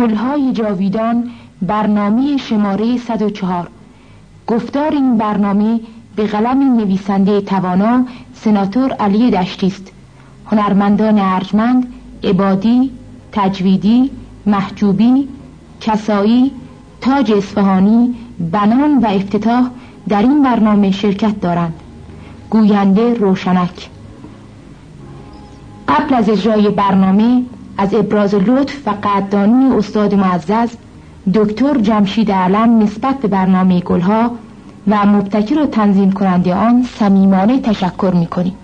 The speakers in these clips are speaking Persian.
گلهای جاویدان برنامه شماره 104 گفتار این برنامه به قلم نویسنده توانا سناتور علی دشتی است. هنرمندان ارجمند عبادی تجویدی محجوبی کسایی تاج اصفهانی بنان و افتتاح در این برنامه شرکت دارند. گوینده روشنک. قبل از اجرای برنامه از ابراز لطف و قدردانی استاد معزز دکتر جمشید علم نسبت به برنامه گلها و مبتکر و تنظیم کننده آن صمیمانه تشکر می‌کنیم.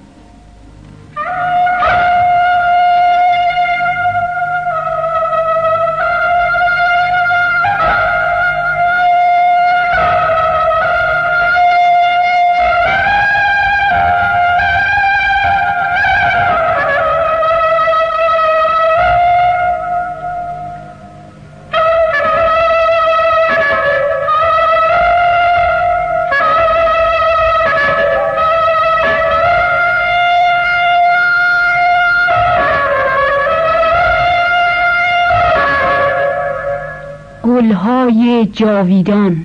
گلهای جاویدان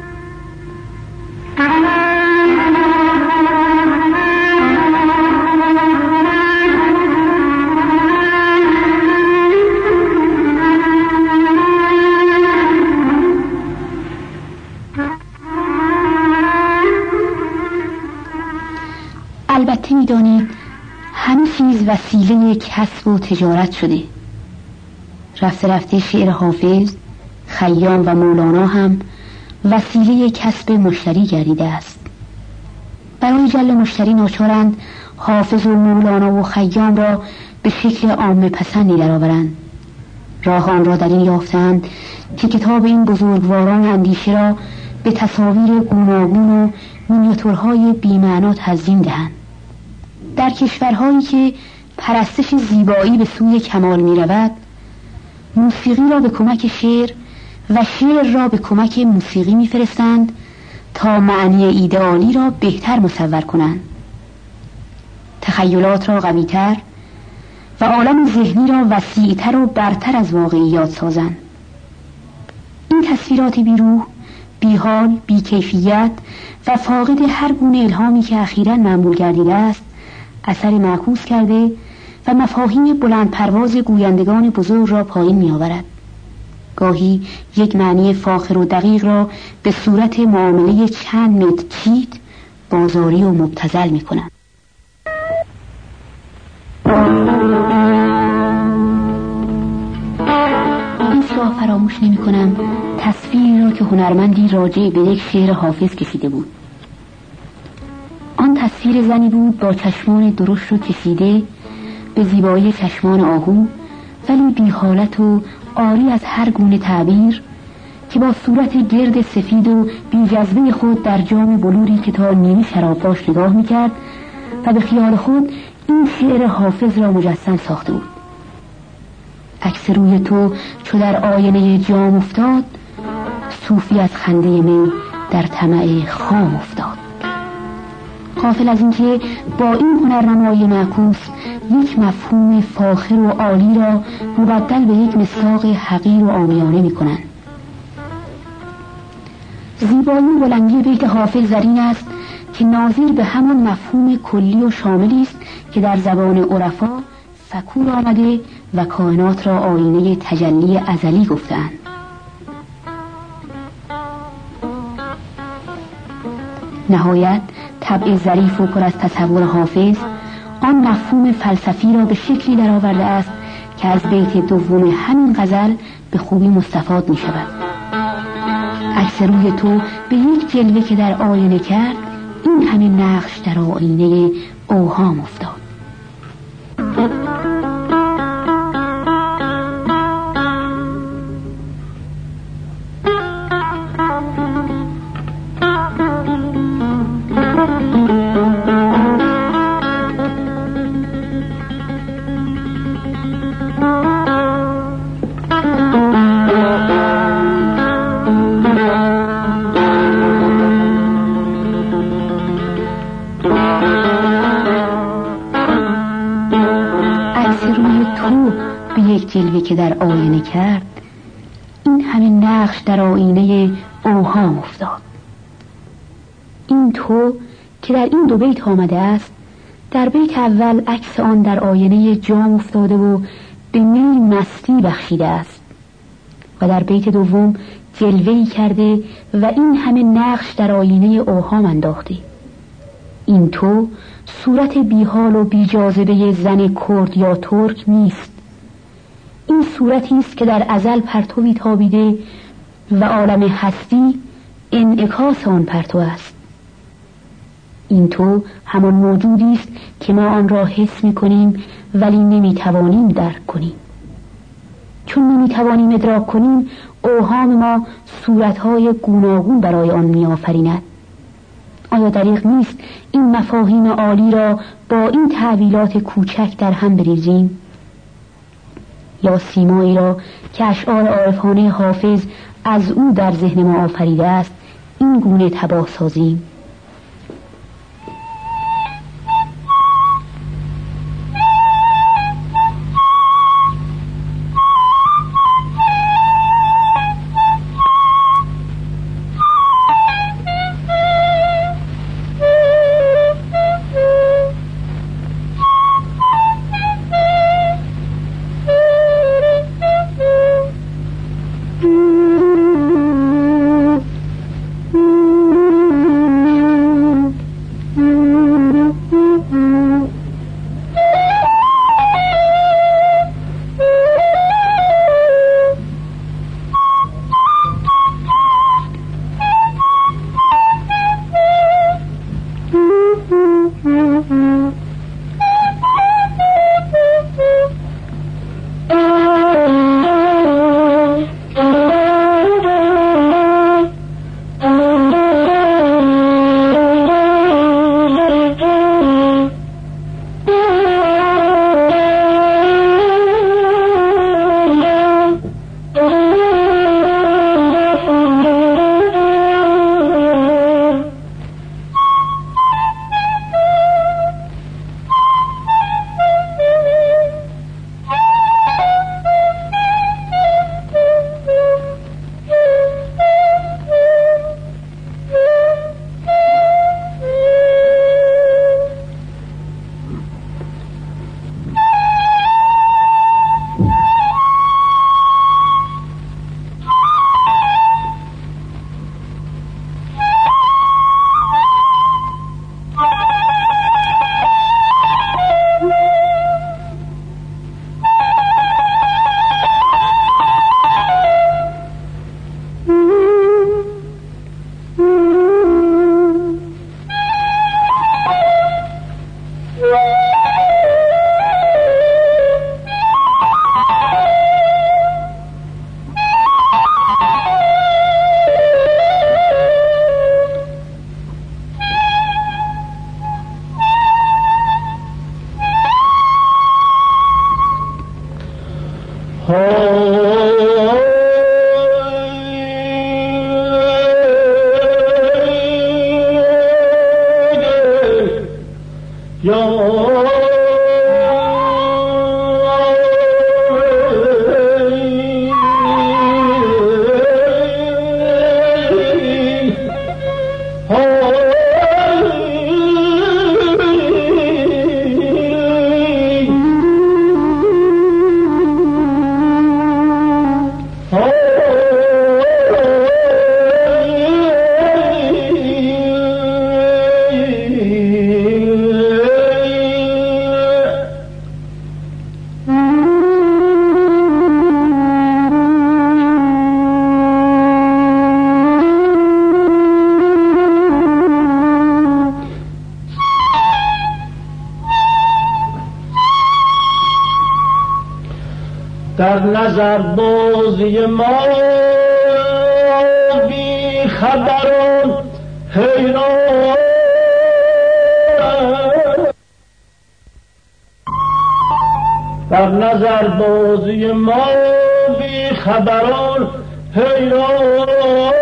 می‌دانید همه چیز وسیله کسب و تجارت شده. رفته رفته شعر حافظ خیام و مولانا هم وسیله کسب مشتری گردیده است. برای جل مشتری ناچارند حافظ و مولانا و خیام را به شکل عام پسندی درآورند. راه آن را در این یافتند که کتاب این بزرگواران اندیشه را به تصاویر گوناگون و مینیاتورهای بیمعنا تزیین دهند. در کشورهایی که پرستش زیبایی به سوی کمال می رود موسیقی را به کمک شعر و شعر را به کمک موسیقی میفرستند تا معنی ایدئالی را بهتر مصور کنند. تخیلات را قویتر و عالم ذهنی را وسیعتر و برتر از واقعیات سازند. این تصویرات بیروح بیحال بیکیفیت و فاقد هر گونه الهامی که اخیرا معمول گردیده است اثری معکوس کرده و مفاهیم بلند پرواز گویندگان بزرگ را پایین می آورد. گاهی یک معنی فاخر و دقیق را به صورت معامله چند متر چیت بازاری و مبتزل می کنند. این فراموش نمی کنم تصویری را که هنرمندی راجع به یک شعر حافظ کشیده بود تصویر زنی بود با چشمان درشت و کشیده به زیبایی چشمان آهو ولی بی حالت و آری از هر گونه تعبیر که با صورت گرد سفید و بی جذبه خود در جام بلوری که تا نیمه شراباش نگاه می‌کرد و به خیال خود این شعر حافظ را مجسم ساخته بود. عکس روی تو چو در آینه جام افتاد صوفی از خنده می در طمع خام افتاد. قافل از اینکه با این هنرنمای معکوس یک مفهوم فاخر و عالی را مبدل به یک مساق حقیر و آمیانه می کنند زیبایی و بلندی بیت حافظ در این است که ناظر به همان مفهوم کلی و شاملی است که در زبان عرفا فکور آمده و کائنات را آینه تجلی ازلی گفتند نهایت طبع ظریف و پر از تصور حافظ آن مفهوم فلسفی را به شکلی درآورده است که از بیت دوم همین غزل به خوبی مستفاد می شود عکس روی تو به یک جلوه که در آینه کرد این همین نقش در آینه اوهام افتاد. آمده است. در بیت اول عکس آن در آینه جام افتاده و به میل مستی بخشیده است. و در بیت دوم جلوه کرده و این همه نقش در آینه اوهام انداخته. این تو صورت بیحال و بیجاذبه زن کرد یا ترک نیست. این صورتی است که در ازل پرتوی تابیده و عالم هستی انعکاس آن پرتو است. این تو همان موجودی است که ما آن را حس می کنیم ولی نمی توانیم درک کنیم. چون نمی توانیم ادراک کنیم اوهام ما صورتهای گوناگون برای آن می آفریند آیا دریغ نیست این مفاهیم عالی را با این تعویلات کوچک در هم بریزیم؟ یا سیمایی را که اشعار عارفانه حافظ از او در ذهن ما آفریده است این گونه تباه سازیم. do. نظر بازی ما بی خبران حیران. در نظر بازی ما بی خبران حیران.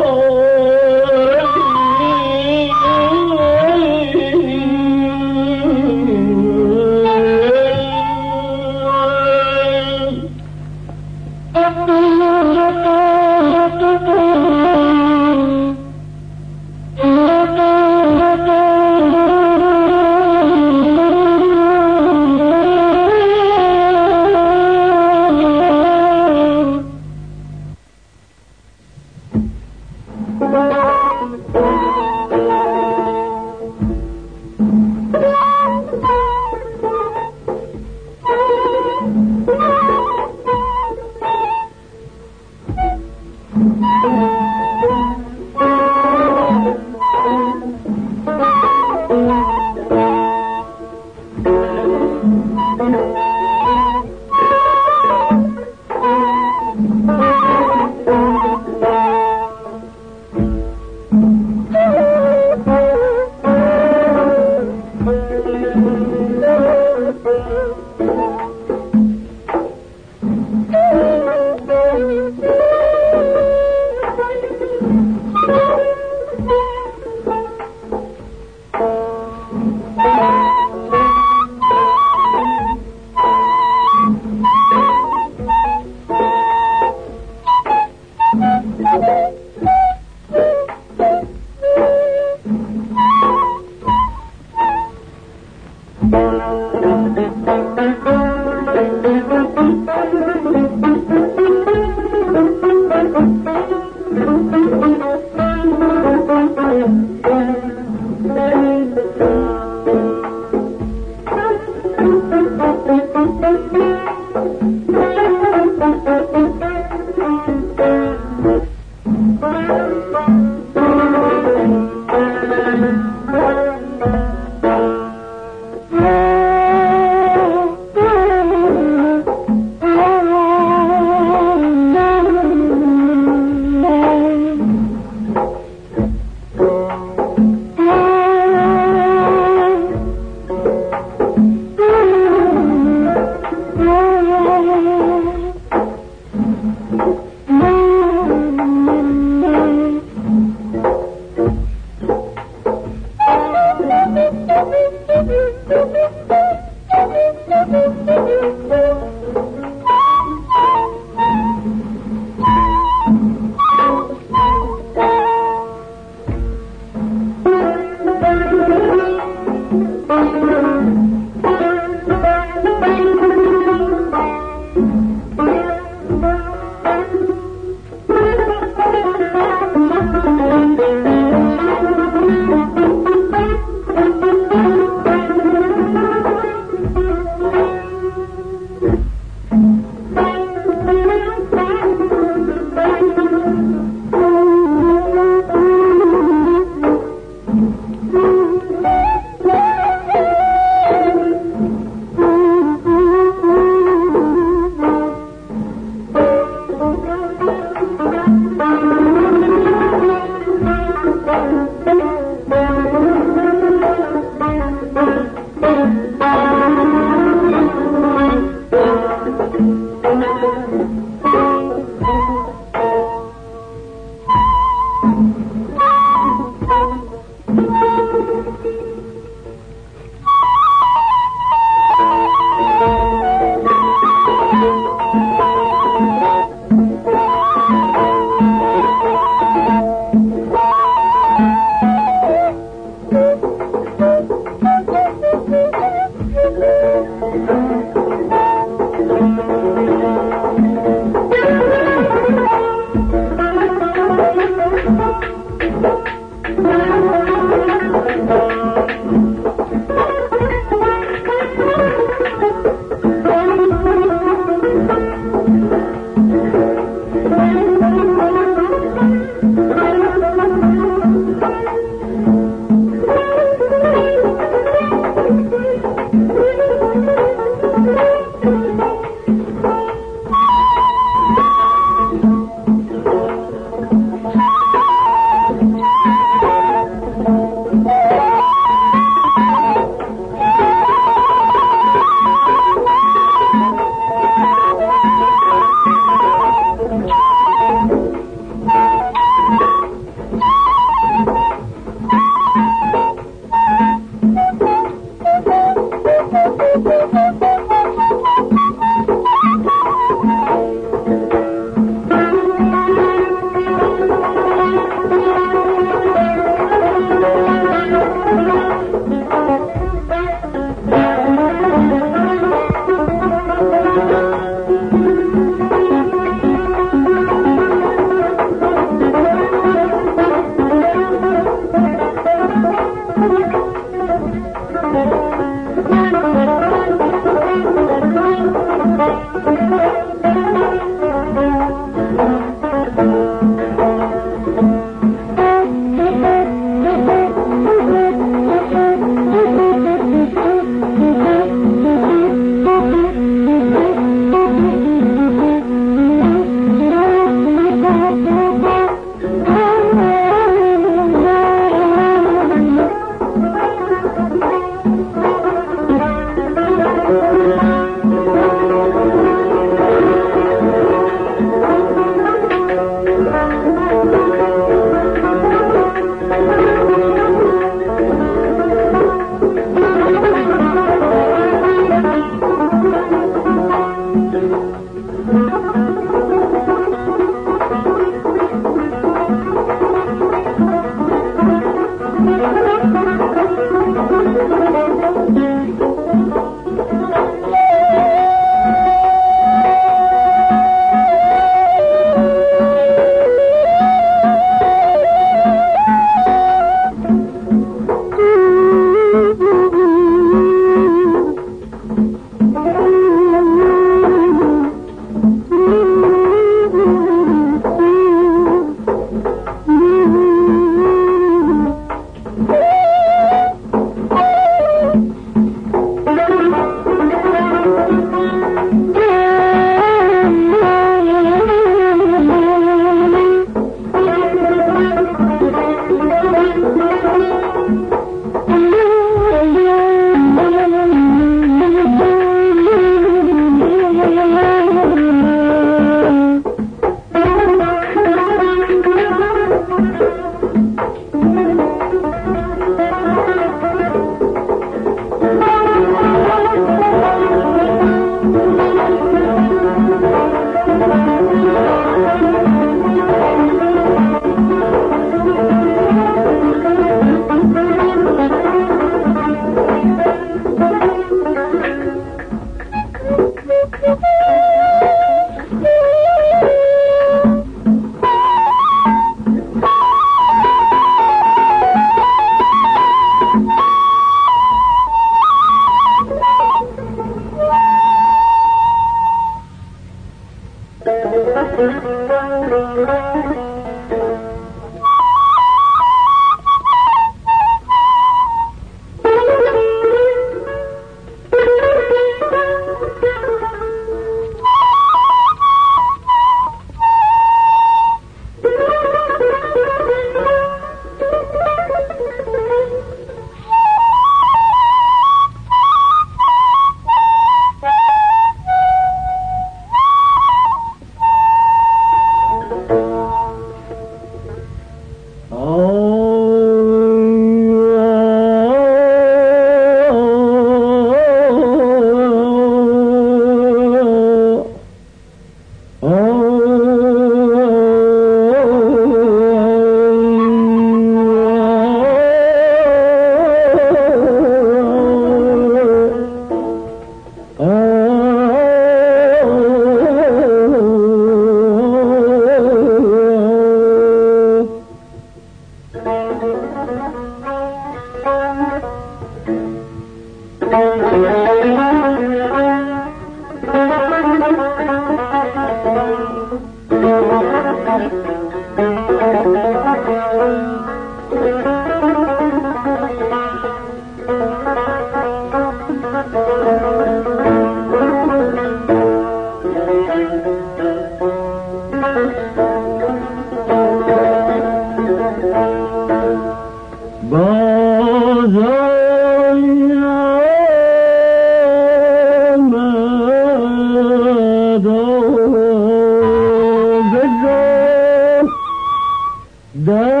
the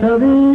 ಮಾಧವೇ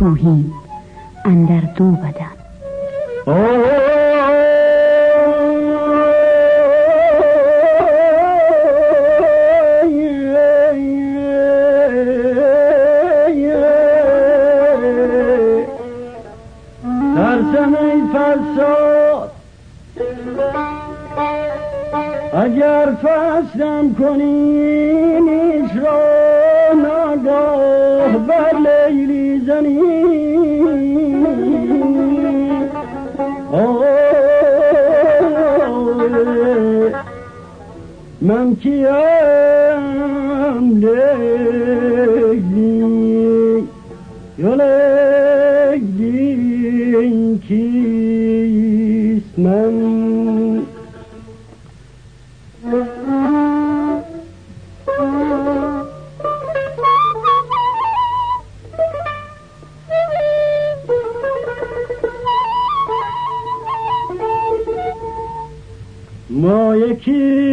روحیم اندر دو بدن. اگر فستم کنی نیش نگاه بر لیلی زنی من کیم لیلی یا لیلی کیست من؟ ما یکی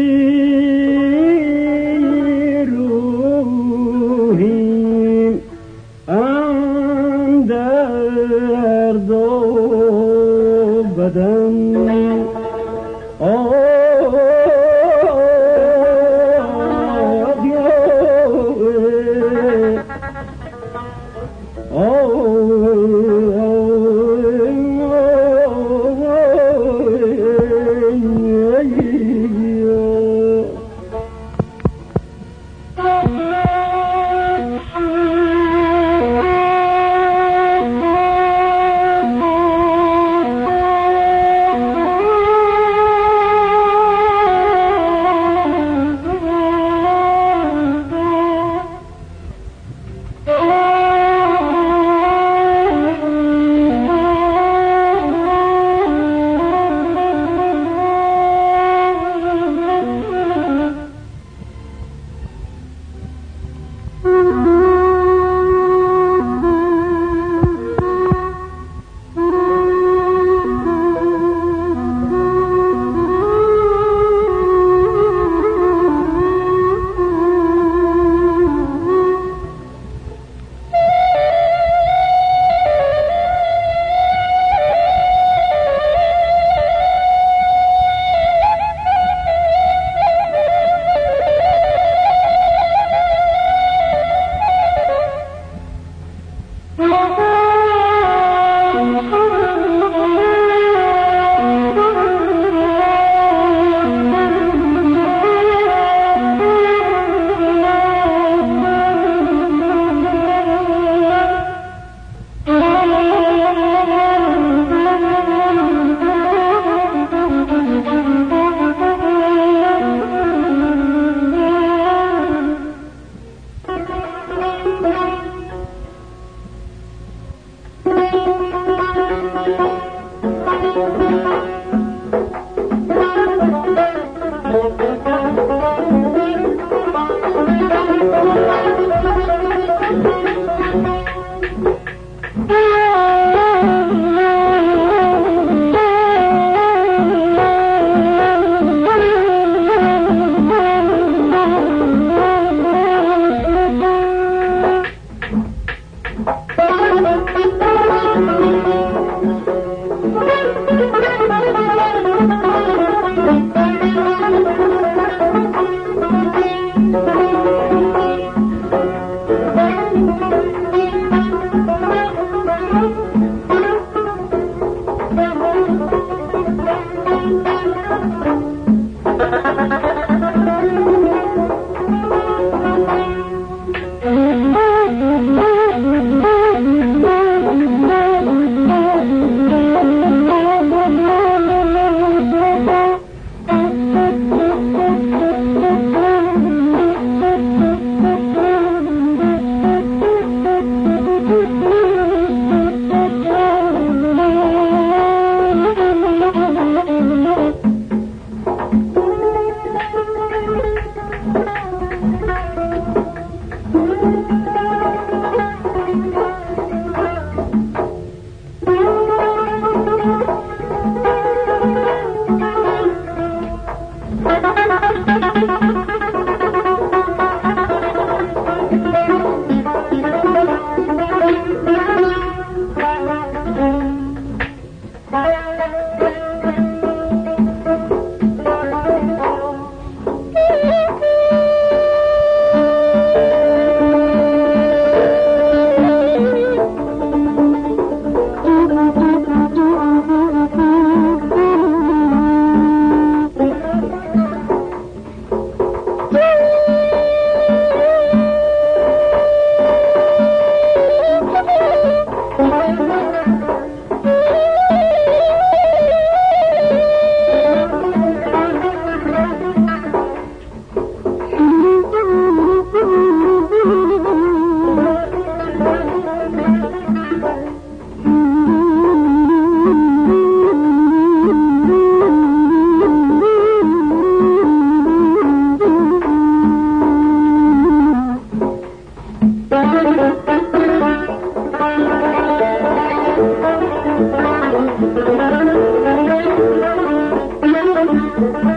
گلی بود